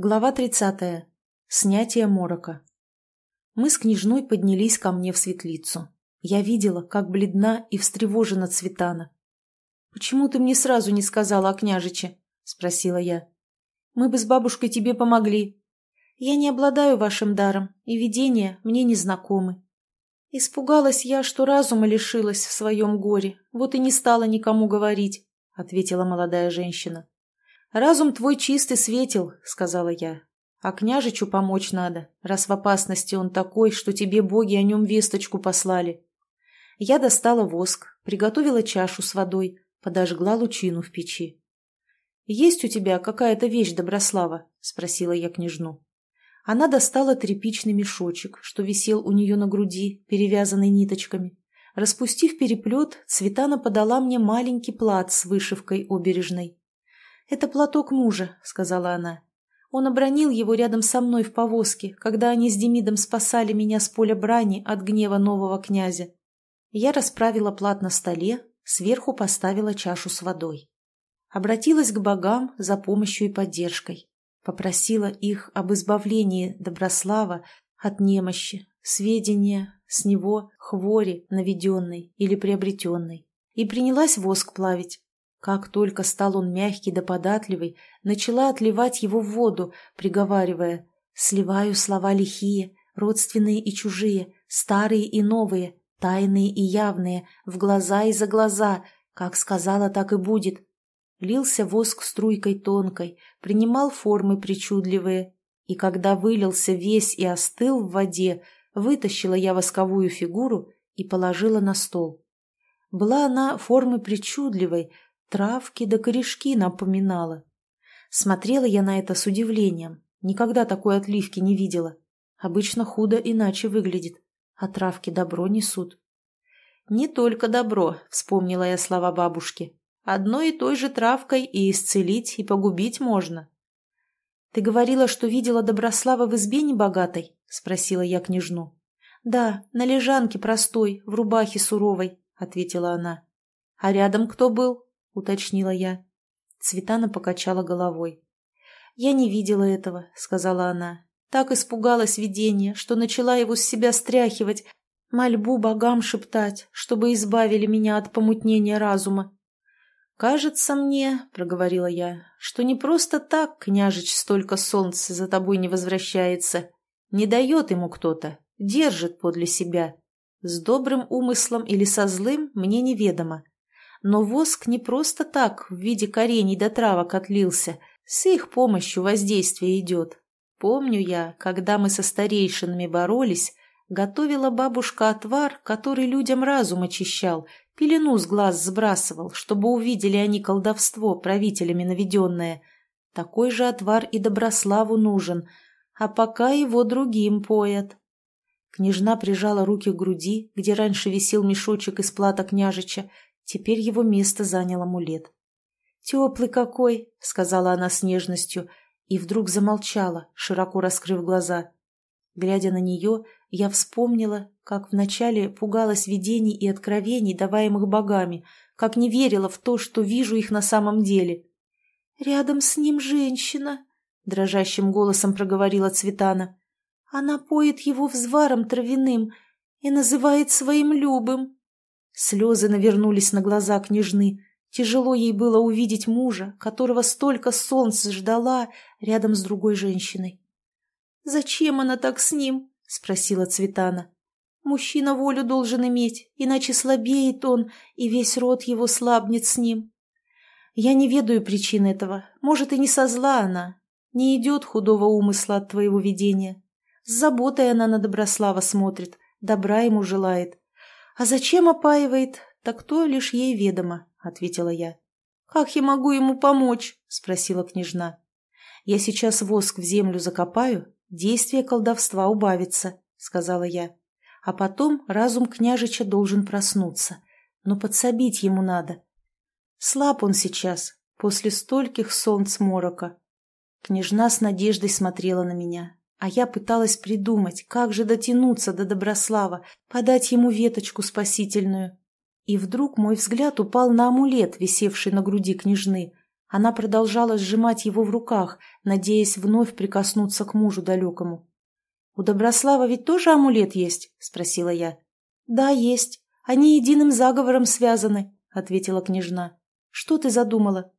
Глава 30. Снятие морока. Мы с княжной поднялись ко мне в светлицу. Я видела, как бледна и встревожена Цветана. «Почему ты мне сразу не сказала о княжиче?» — спросила я. «Мы бы с бабушкой тебе помогли. Я не обладаю вашим даром, и видения мне не знакомы. Испугалась я, что разума лишилась в своем горе, вот и не стала никому говорить», — ответила молодая женщина. «Разум твой чистый светил», — сказала я. «А княжичу помочь надо, раз в опасности он такой, что тебе боги о нем весточку послали». Я достала воск, приготовила чашу с водой, подожгла лучину в печи. «Есть у тебя какая-то вещь, Доброслава?» — спросила я княжну. Она достала тряпичный мешочек, что висел у нее на груди, перевязанный ниточками. Распустив переплет, Цветана подала мне маленький плат с вышивкой обережной. «Это платок мужа», — сказала она. «Он обронил его рядом со мной в повозке, когда они с Демидом спасали меня с поля брани от гнева нового князя. Я расправила плат на столе, сверху поставила чашу с водой. Обратилась к богам за помощью и поддержкой. Попросила их об избавлении Доброслава от немощи, сведения с него хвори наведенной или приобретенной, и принялась воск плавить. Как только стал он мягкий да податливый, начала отливать его в воду, приговаривая «Сливаю слова лихие, родственные и чужие, старые и новые, тайные и явные, в глаза и за глаза, как сказала, так и будет». Лился воск струйкой тонкой, принимал формы причудливые, и когда вылился весь и остыл в воде, вытащила я восковую фигуру и положила на стол. Была она формы причудливой, Травки да корешки напоминала. Смотрела я на это с удивлением. Никогда такой отливки не видела. Обычно худо иначе выглядит, а травки добро несут. «Не только добро», — вспомнила я слова бабушки. «Одной и той же травкой и исцелить, и погубить можно». «Ты говорила, что видела Доброслава в избе небогатой?» — спросила я княжну. «Да, на лежанке простой, в рубахе суровой», — ответила она. «А рядом кто был?» Уточнила я. Цветана покачала головой. «Я не видела этого», — сказала она. «Так испугалась видения, что начала его с себя стряхивать, мольбу богам шептать, чтобы избавили меня от помутнения разума». «Кажется мне», — проговорила я, — «что не просто так княжич столько солнца за тобой не возвращается. Не дает ему кто-то, держит подле себя. С добрым умыслом или со злым мне неведомо. Но воск не просто так в виде корений до травок отлился, с их помощью воздействие идет. Помню я, когда мы со старейшинами боролись, готовила бабушка отвар, который людям разум очищал, пелену с глаз сбрасывал, чтобы увидели они колдовство, правителями наведенное. Такой же отвар и Доброславу нужен, а пока его другим поят. Княжна прижала руки к груди, где раньше висел мешочек из плата княжича, Теперь его место занял амулет. «Теплый какой!» — сказала она с нежностью, и вдруг замолчала, широко раскрыв глаза. Глядя на нее, я вспомнила, как вначале пугалась видений и откровений, даваемых богами, как не верила в то, что вижу их на самом деле. «Рядом с ним женщина», — дрожащим голосом проговорила Цветана. «Она поет его взваром травяным и называет своим любым». Слезы навернулись на глаза княжны. Тяжело ей было увидеть мужа, которого столько солнца ждала рядом с другой женщиной. «Зачем она так с ним?» — спросила Цветана. «Мужчина волю должен иметь, иначе слабеет он, и весь род его слабнет с ним». «Я не ведаю причин этого. Может, и не со зла она. Не идет худого умысла от твоего видения. С заботой она на Доброслава смотрит, добра ему желает. «А зачем опаивает? Так то лишь ей ведомо», — ответила я. «Как я могу ему помочь?» — спросила княжна. «Я сейчас воск в землю закопаю, действие колдовства убавится», — сказала я. «А потом разум княжича должен проснуться, но подсобить ему надо. Слаб он сейчас, после стольких солнц морока». Княжна с надеждой смотрела на меня, а я пыталась придумать, как же дотянуться до Доброслава, подать ему веточку спасительную. И вдруг мой взгляд упал на амулет, висевший на груди княжны. Она продолжала сжимать его в руках, надеясь вновь прикоснуться к мужу далекому. «У Доброслава ведь тоже амулет есть?» – спросила я. «Да, есть. Они единым заговором связаны», – ответила княжна. «Что ты задумала?»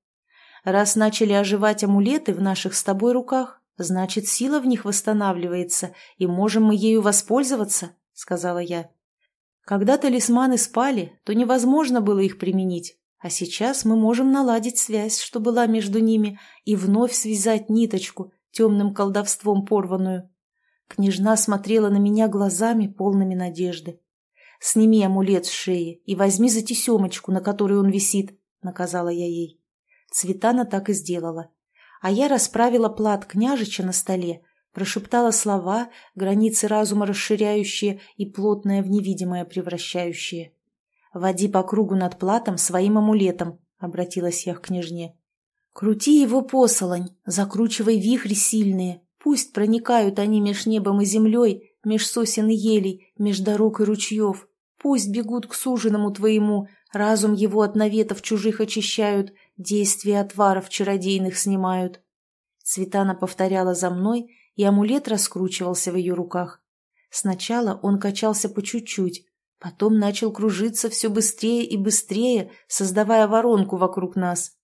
«Раз начали оживать амулеты в наших с тобой руках, значит, сила в них восстанавливается, и можем мы ею воспользоваться», – сказала я. «Когда талисманы спали, то невозможно было их применить, а сейчас мы можем наладить связь, что была между ними, и вновь связать ниточку, темным колдовством порванную». Княжна смотрела на меня глазами, полными надежды. «Сними амулет с шеи и возьми за тесемочку, на которой он висит», — наказала я ей. Цветана так и сделала. А я расправила плат княжича на столе, прошептала слова, границы разума расширяющие и плотное в невидимое превращающие. «Води по кругу над платом своим амулетом», — обратилась я к княжне. «Крути его посолонь, закручивай вихри сильные, Пусть проникают они меж небом и землей, меж сосен и елей, меж дорог и ручьев. Пусть бегут к суженому твоему, разум его от наветов чужих очищают, действия отваров чародейных снимают. Цветана повторяла за мной, и амулет раскручивался в ее руках. Сначала он качался по чуть-чуть, потом начал кружиться все быстрее и быстрее, создавая воронку вокруг нас.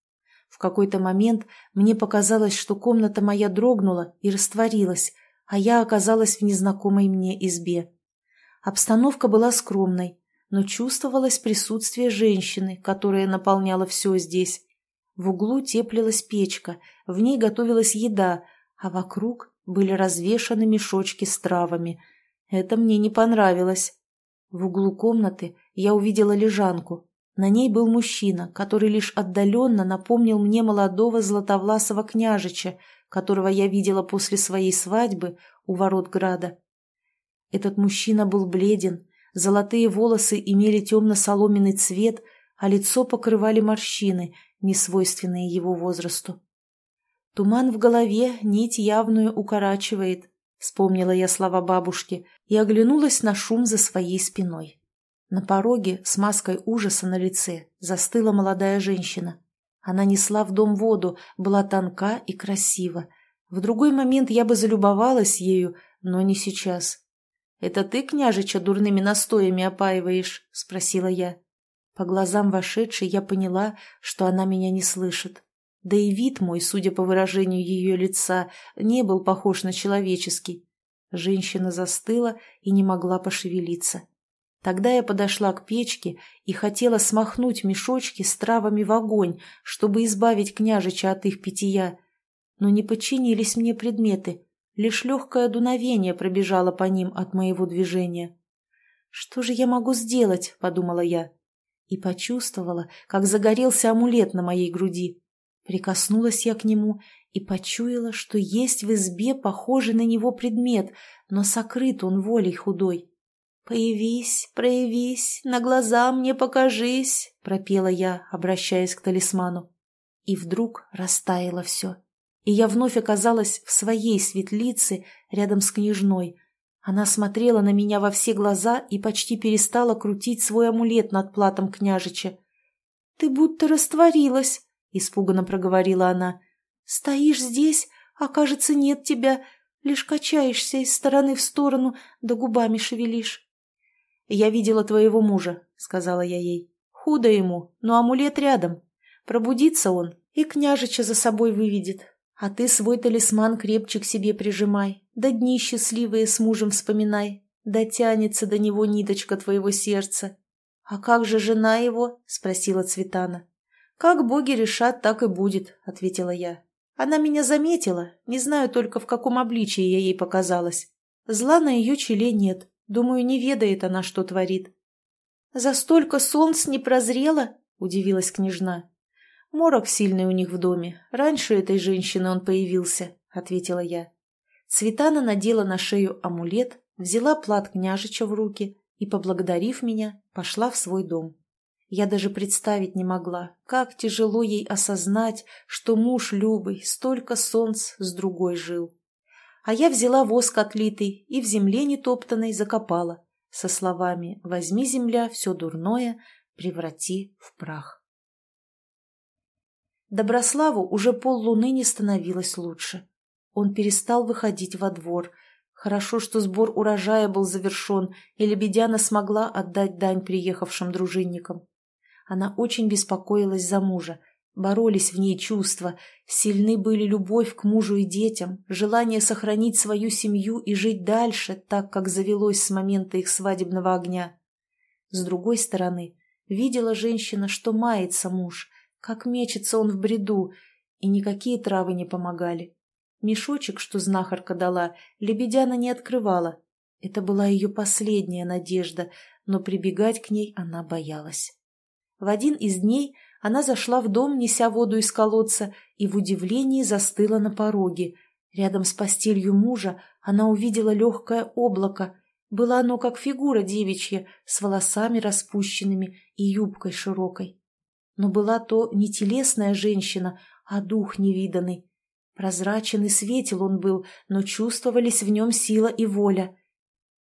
В какой-то момент мне показалось, что комната моя дрогнула и растворилась, а я оказалась в незнакомой мне избе. Обстановка была скромной, но чувствовалось присутствие женщины, которая наполняла все здесь. В углу теплилась печка, в ней готовилась еда, а вокруг были развешаны мешочки с травами. Это мне не понравилось. В углу комнаты я увидела лежанку, на ней был мужчина, который лишь отдаленно напомнил мне молодого златовласого княжича, которого я видела после своей свадьбы у ворот града. Этот мужчина был бледен, золотые волосы имели темно-соломенный цвет, а лицо покрывали морщины, несвойственные его возрасту. «Туман в голове нить явную укорачивает», — вспомнила я слова бабушки и оглянулась на шум за своей спиной. На пороге с маской ужаса на лице застыла молодая женщина. Она несла в дом воду, была тонка и красива. В другой момент я бы залюбовалась ею, но не сейчас. «Это ты, княжича, дурными настоями опаиваешь?» — спросила я. По глазам вошедшей я поняла, что она меня не слышит. Да и вид мой, судя по выражению ее лица, не был похож на человеческий. Женщина застыла и не могла пошевелиться. Тогда я подошла к печке и хотела смахнуть мешочки с травами в огонь, чтобы избавить княжича от их питья. Но не подчинились мне предметы, лишь легкое дуновение пробежало по ним от моего движения. «Что же я могу сделать?» — подумала я. И почувствовала, как загорелся амулет на моей груди. Прикоснулась я к нему и почуяла, что есть в избе похожий на него предмет, но сокрыт он волей худой. «Появись, проявись, на глаза мне покажись», — пропела я, обращаясь к талисману. И вдруг растаяло все. И я вновь оказалась в своей светлице рядом с княжной. Она смотрела на меня во все глаза и почти перестала крутить свой амулет над платом княжича. «Ты будто растворилась», — испуганно проговорила она. «Стоишь здесь, а, кажется, нет тебя, лишь качаешься из стороны в сторону, да губами шевелишь». «Я видела твоего мужа», — сказала я ей. «Худо ему, но амулет рядом. Пробудится он и княжича за собой выведет. А ты свой талисман крепче к себе прижимай, да дни счастливые с мужем вспоминай, дотянется до него ниточка твоего сердца». «А как же жена его?» — спросила Цветана. «Как боги решат, так и будет», — ответила я. «Она меня заметила, не знаю только, в каком обличии я ей показалась. Зла на ее челе нет, Думаю, не ведает она, что творит. «За столько солнц не прозрела?» — удивилась княжна. «Морок сильный у них в доме. Раньше этой женщины он появился», — ответила я. Цветана надела на шею амулет, взяла плат княжича в руки и, поблагодарив меня, пошла в свой дом. Я даже представить не могла, как тяжело ей осознать, что муж Любый столько солнц с другой жил а я взяла воск отлитый и в земле нетоптанной закопала, со словами «возьми, земля, все дурное, преврати в прах». Доброславу уже поллуны не становилось лучше. Он перестал выходить во двор. Хорошо, что сбор урожая был завершен, и Лебедяна смогла отдать дань приехавшим дружинникам. Она очень беспокоилась за мужа, боролись в ней чувства, сильны были любовь к мужу и детям, желание сохранить свою семью и жить дальше, так как завелось с момента их свадебного огня. С другой стороны, видела женщина, что мается муж, как мечется он в бреду, и никакие травы не помогали. Мешочек, что знахарка дала, лебедяна не открывала. Это была ее последняя надежда, но прибегать к ней она боялась. В один из дней она зашла в дом, неся воду из колодца, и в удивлении застыла на пороге. Рядом с постелью мужа она увидела легкое облако. Было оно как фигура девичья, с волосами распущенными и юбкой широкой. Но была то не телесная женщина, а дух невиданный. Прозрачен и светел он был, но чувствовались в нем сила и воля.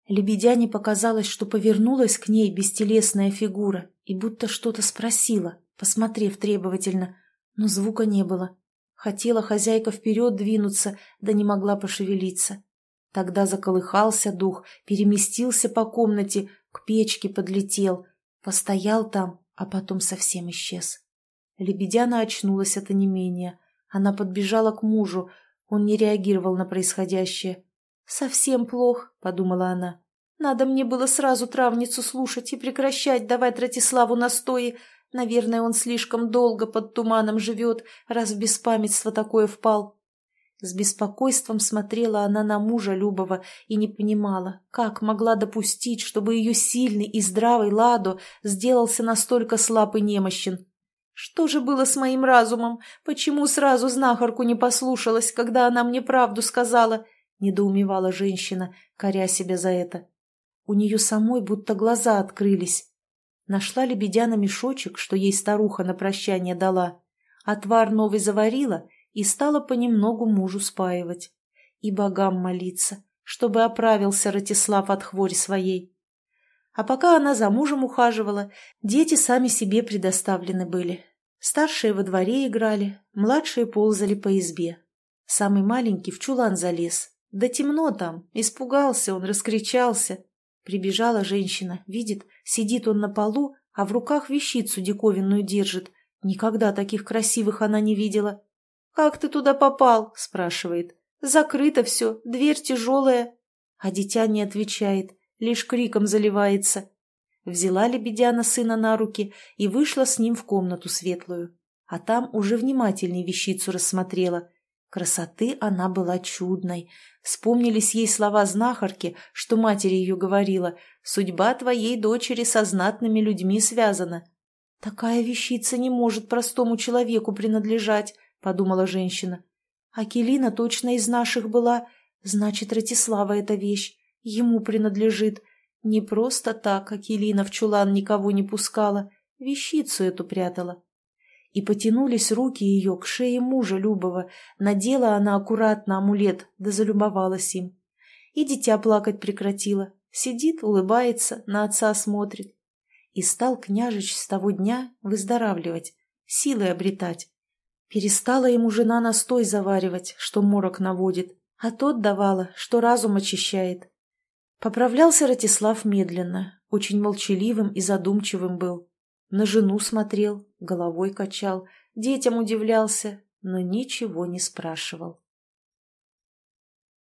Лебедяне показалось, что повернулась к ней бестелесная фигура и будто что-то спросила посмотрев требовательно, но звука не было. Хотела хозяйка вперед двинуться, да не могла пошевелиться. Тогда заколыхался дух, переместился по комнате, к печке подлетел, постоял там, а потом совсем исчез. Лебедяна очнулась от онемения. Она подбежала к мужу, он не реагировал на происходящее. «Совсем плохо», — подумала она. «Надо мне было сразу травницу слушать и прекращать давать Ратиславу настои, Наверное, он слишком долго под туманом живет, раз в беспамятство такое впал. С беспокойством смотрела она на мужа Любова и не понимала, как могла допустить, чтобы ее сильный и здравый Ладо сделался настолько слаб и немощен. Что же было с моим разумом? Почему сразу знахарку не послушалась, когда она мне правду сказала? Недоумевала женщина, коря себя за это. У нее самой будто глаза открылись. Нашла лебедяна мешочек, что ей старуха на прощание дала. Отвар новый заварила и стала понемногу мужу спаивать. И богам молиться, чтобы оправился Ратислав от хвори своей. А пока она за мужем ухаживала, дети сами себе предоставлены были. Старшие во дворе играли, младшие ползали по избе. Самый маленький в чулан залез. Да темно там, испугался он, раскричался. Прибежала женщина, видит, сидит он на полу, а в руках вещицу диковинную держит. Никогда таких красивых она не видела. «Как ты туда попал?» – спрашивает. «Закрыто все, дверь тяжелая». А дитя не отвечает, лишь криком заливается. Взяла Лебедяна сына на руки и вышла с ним в комнату светлую. А там уже внимательней вещицу рассмотрела. Красоты она была чудной. Вспомнились ей слова знахарки, что матери ее говорила, «Судьба твоей дочери со знатными людьми связана». «Такая вещица не может простому человеку принадлежать», — подумала женщина. «А Келина точно из наших была. Значит, Ратислава эта вещь. Ему принадлежит. Не просто так Акелина в чулан никого не пускала, вещицу эту прятала и потянулись руки ее к шее мужа Любова. Надела она аккуратно амулет, да залюбовалась им. И дитя плакать прекратило. Сидит, улыбается, на отца смотрит. И стал княжич с того дня выздоравливать, силы обретать. Перестала ему жена настой заваривать, что морок наводит, а тот давала, что разум очищает. Поправлялся Ратислав медленно, очень молчаливым и задумчивым был. На жену смотрел, головой качал, детям удивлялся, но ничего не спрашивал.